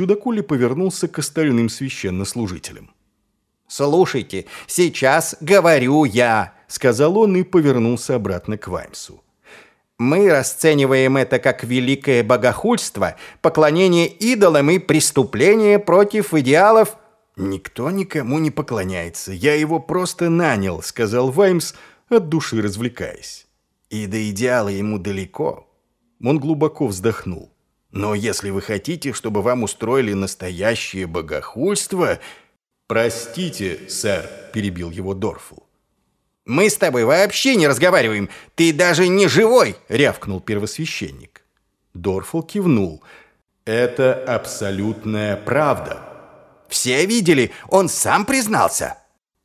Чудакули повернулся к остальным священнослужителям. «Слушайте, сейчас говорю я», — сказал он и повернулся обратно к Ваймсу. «Мы расцениваем это как великое богохульство, поклонение идолам и преступление против идеалов...» «Никто никому не поклоняется, я его просто нанял», — сказал Ваймс, от души развлекаясь. «И до идеала ему далеко». Он глубоко вздохнул. «Но если вы хотите, чтобы вам устроили настоящее богохульство...» «Простите, сэр», — перебил его Дорфл. «Мы с тобой вообще не разговариваем. Ты даже не живой!» — рявкнул первосвященник. Дорфл кивнул. «Это абсолютная правда». «Все видели, он сам признался».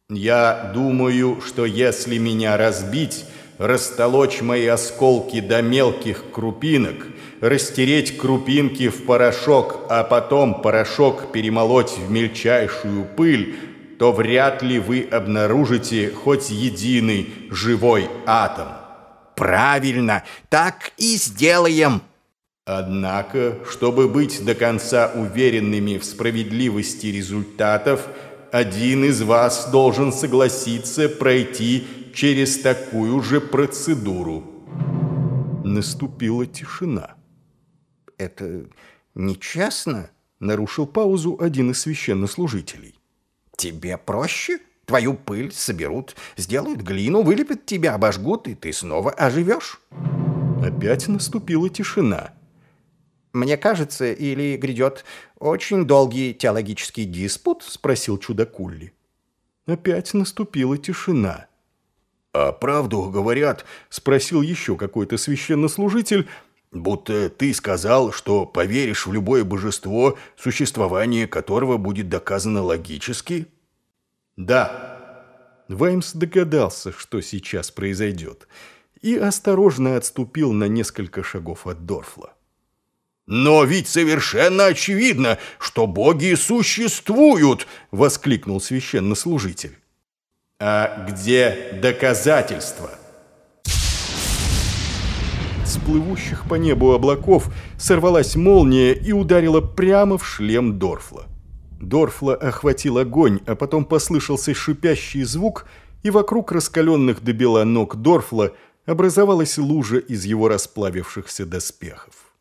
«Я думаю, что если меня разбить, растолочь мои осколки до мелких крупинок, растереть крупинки в порошок, а потом порошок перемолоть в мельчайшую пыль, то вряд ли вы обнаружите хоть единый живой атом. Правильно, так и сделаем. Однако, чтобы быть до конца уверенными в справедливости результатов, один из вас должен согласиться пройти через такую же процедуру. Наступила тишина. «Это нечестно?» — нарушил паузу один из священнослужителей. «Тебе проще? Твою пыль соберут, сделают глину, вылепят тебя, обожгут, и ты снова оживешь». Опять наступила тишина. «Мне кажется, или грядет очень долгий теологический диспут?» — спросил чудакулли. Опять наступила тишина. «А правду говорят?» — спросил еще какой-то священнослужитель, будто ты сказал, что поверишь в любое божество, существование которого будет доказано логически?» «Да». Ваймс догадался, что сейчас произойдет, и осторожно отступил на несколько шагов от Дорфла. «Но ведь совершенно очевидно, что боги существуют!» — воскликнул священнослужитель. А где доказательства? С плывущих по небу облаков сорвалась молния и ударила прямо в шлем Дорфла. Дорфла охватил огонь, а потом послышался шипящий звук, и вокруг раскаленных до бела ног Дорфла образовалась лужа из его расплавившихся доспехов.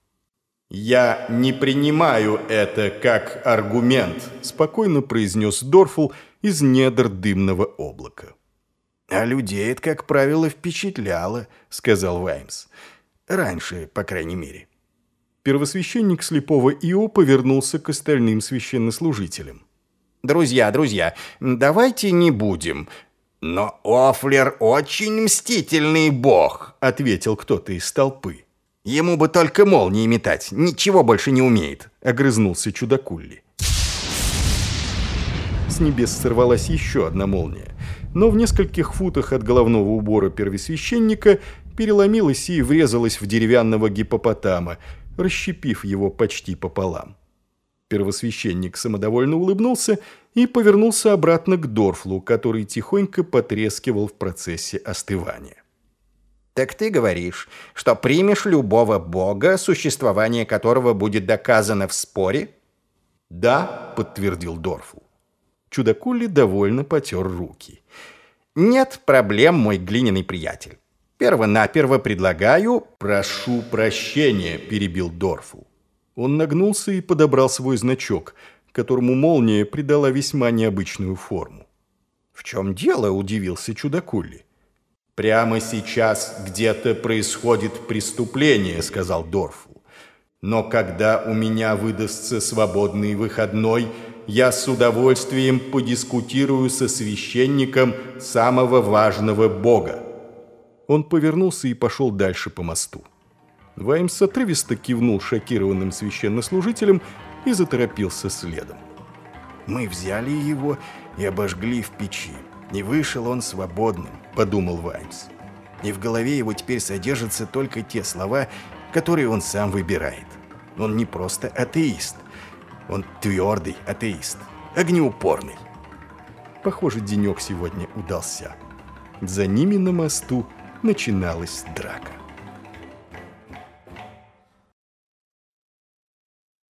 «Я не принимаю это как аргумент», – спокойно произнес Дорфл из недр дымного облака. «А людей это, как правило, впечатляло», — сказал Ваймс. «Раньше, по крайней мере». Первосвященник слепого Ио повернулся к остальным священнослужителям. «Друзья, друзья, давайте не будем. Но Офлер очень мстительный бог», — ответил кто-то из толпы. «Ему бы только молнии метать, ничего больше не умеет», — огрызнулся чудакулли. С небес сорвалась еще одна молния, но в нескольких футах от головного убора первосвященника переломилась и врезалась в деревянного гипопотама, расщепив его почти пополам. Первосвященник самодовольно улыбнулся и повернулся обратно к Дорфлу, который тихонько потрескивал в процессе остывания. «Так ты говоришь, что примешь любого бога, существование которого будет доказано в споре?» «Да», — подтвердил Дорфл. Чудакули довольно потер руки. «Нет проблем, мой глиняный приятель. Первонаперво предлагаю...» «Прошу прощения», — перебил Дорфу. Он нагнулся и подобрал свой значок, которому молния придала весьма необычную форму. «В чем дело?» — удивился Чудакули. «Прямо сейчас где-то происходит преступление», — сказал Дорфу. «Но когда у меня выдастся свободный выходной, я с удовольствием подискутирую со священником самого важного бога. Он повернулся и пошел дальше по мосту. Ваймс отрывисто кивнул шокированным священнослужителям и заторопился следом. «Мы взяли его и обожгли в печи, и вышел он свободным», — подумал Ваймс. «И в голове его теперь содержатся только те слова, которые он сам выбирает. Он не просто атеист, он твердый атеист, огнеупорный. Похоже, денек сегодня удался. За ними на мосту начиналась драка.